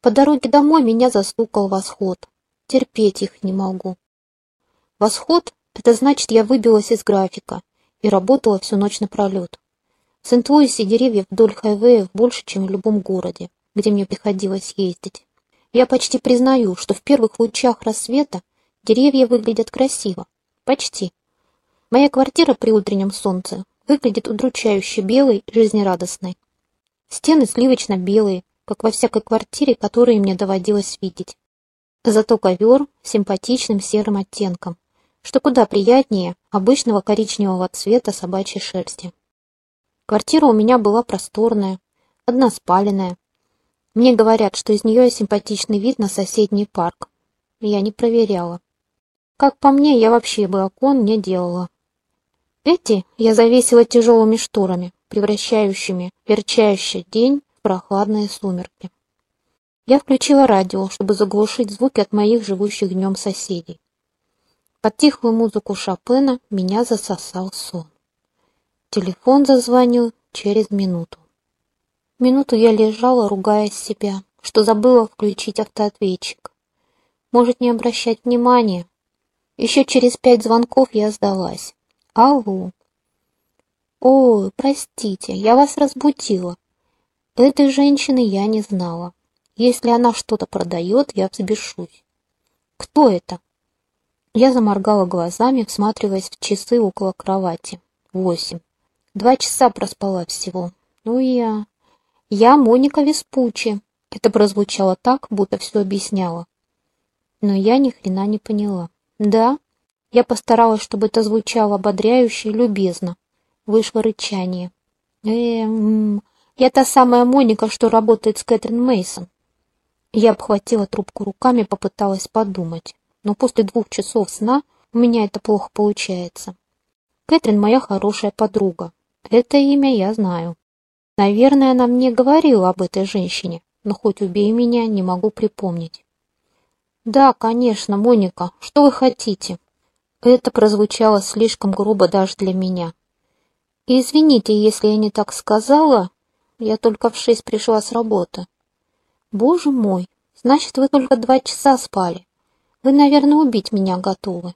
По дороге домой меня застукал восход. Терпеть их не могу. Восход — это значит, я выбилась из графика и работала всю ночь напролет. В Сент-Луисе деревьев вдоль хайвеев больше, чем в любом городе, где мне приходилось ездить. Я почти признаю, что в первых лучах рассвета деревья выглядят красиво. Почти. Моя квартира при утреннем солнце выглядит удручающе белой жизнерадостной. Стены сливочно-белые, как во всякой квартире, которую мне доводилось видеть. Зато ковер симпатичным серым оттенком, что куда приятнее обычного коричневого цвета собачьей шерсти. Квартира у меня была просторная, односпаленная. Мне говорят, что из нее симпатичный вид на соседний парк. Я не проверяла. Как по мне, я вообще бы окон не делала. Эти я завесила тяжелыми шторами, превращающими верчающий день прохладные сумерки. Я включила радио, чтобы заглушить звуки от моих живущих днем соседей. Под тихую музыку Шопена меня засосал сон. Телефон зазвонил через минуту. Минуту я лежала, ругая себя, что забыла включить автоответчик. Может, не обращать внимания. Еще через пять звонков я сдалась. Алло. Ой, простите, я вас разбудила. Этой женщины я не знала. Если она что-то продает, я взбешусь. Кто это? Я заморгала глазами, всматриваясь в часы около кровати. Восемь. Два часа проспала всего. Ну я... Я Моника Веспучи. Это прозвучало так, будто все объясняло. Но я ни хрена не поняла. Да, я постаралась, чтобы это звучало ободряюще и любезно. Вышло рычание. Эм, я та самая Моника, что работает с Кэтрин Мейсон. Я обхватила трубку руками, попыталась подумать. Но после двух часов сна у меня это плохо получается. Кэтрин моя хорошая подруга. Это имя я знаю. Наверное, она мне говорила об этой женщине, но хоть убей меня, не могу припомнить. «Да, конечно, Моника, что вы хотите?» Это прозвучало слишком грубо даже для меня. Извините, если я не так сказала, я только в шесть пришла с работы. Боже мой, значит, вы только два часа спали. Вы, наверное, убить меня готовы.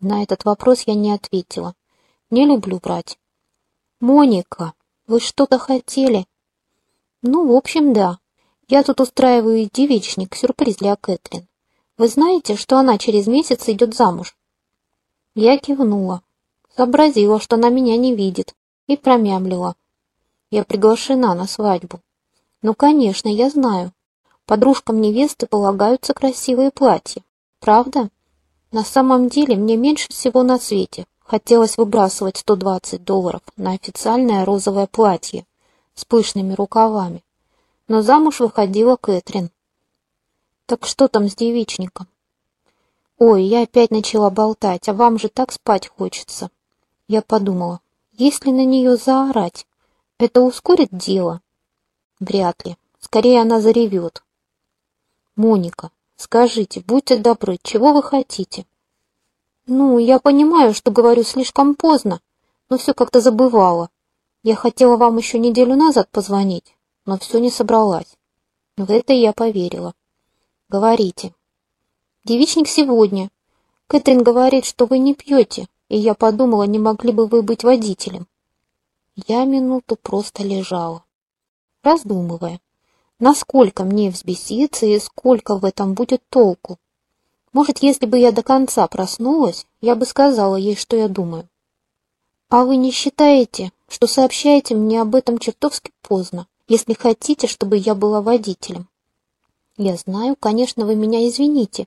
На этот вопрос я не ответила. Не люблю врать. Моника, вы что-то хотели? Ну, в общем, да. Я тут устраиваю девичник, сюрприз для Кэтрин. Вы знаете, что она через месяц идет замуж? Я кивнула, сообразила, что она меня не видит, и промямлила. Я приглашена на свадьбу. Ну, конечно, я знаю. Подружкам невесты полагаются красивые платья. Правда? На самом деле мне меньше всего на свете хотелось выбрасывать 120 долларов на официальное розовое платье с пышными рукавами. Но замуж выходила Кэтрин. Так что там с девичником? Ой, я опять начала болтать, а вам же так спать хочется. Я подумала, если на нее заорать, это ускорит дело? Вряд ли. Скорее она заревет. Моника, скажите, будьте добры, чего вы хотите? Ну, я понимаю, что говорю слишком поздно, но все как-то забывала. Я хотела вам еще неделю назад позвонить, но все не собралась. В это я поверила. Говорите. Девичник сегодня. Кэтрин говорит, что вы не пьете, и я подумала, не могли бы вы быть водителем. Я минуту просто лежала, раздумывая, насколько мне взбеситься и сколько в этом будет толку. Может, если бы я до конца проснулась, я бы сказала ей, что я думаю. А вы не считаете, что сообщаете мне об этом чертовски поздно, если хотите, чтобы я была водителем? Я знаю, конечно, вы меня извините,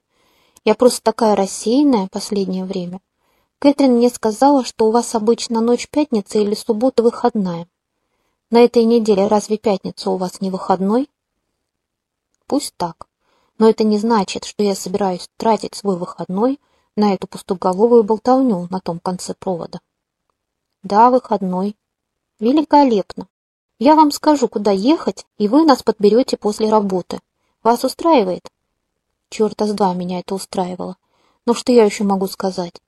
я просто такая рассеянная последнее время. Кэтрин мне сказала, что у вас обычно ночь пятницы или суббота выходная. На этой неделе разве пятница у вас не выходной? Пусть так. Но это не значит, что я собираюсь тратить свой выходной на эту пустоголовую болтовню на том конце провода. Да, выходной. Великолепно. Я вам скажу, куда ехать, и вы нас подберете после работы. Вас устраивает? Черта с два меня это устраивало. Но что я еще могу сказать?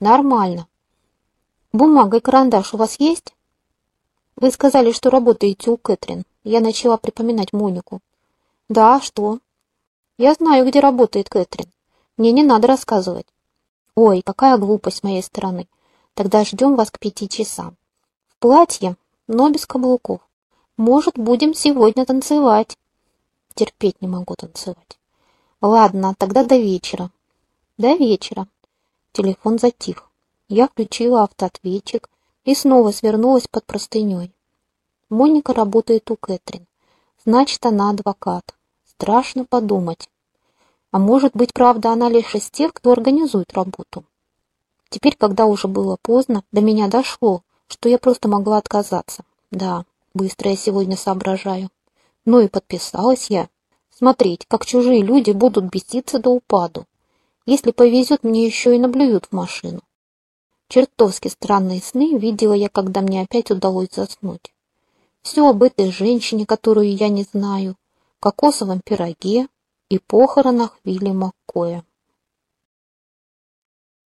Нормально. Бумага и карандаш у вас есть? Вы сказали, что работаете у Кэтрин. Я начала припоминать Монику. Да, что? Я знаю, где работает Кэтрин. Мне не надо рассказывать. Ой, какая глупость с моей стороны. Тогда ждем вас к пяти часам. В платье, но без каблуков. Может, будем сегодня танцевать. Терпеть не могу танцевать. Ладно, тогда до вечера. До вечера. Телефон затих. Я включила автоответчик и снова свернулась под простыней. Моника работает у Кэтрин. Значит, она адвокат. Страшно подумать. А может быть, правда, она лишь из тех, кто организует работу. Теперь, когда уже было поздно, до меня дошло, что я просто могла отказаться. Да, быстро я сегодня соображаю. Ну и подписалась я. Смотреть, как чужие люди будут беситься до упаду. Если повезет, мне еще и наблюют в машину. Чертовски странные сны видела я, когда мне опять удалось заснуть. Все об этой женщине, которую я не знаю, кокосовом пироге и похоронах Вилли Маккоя.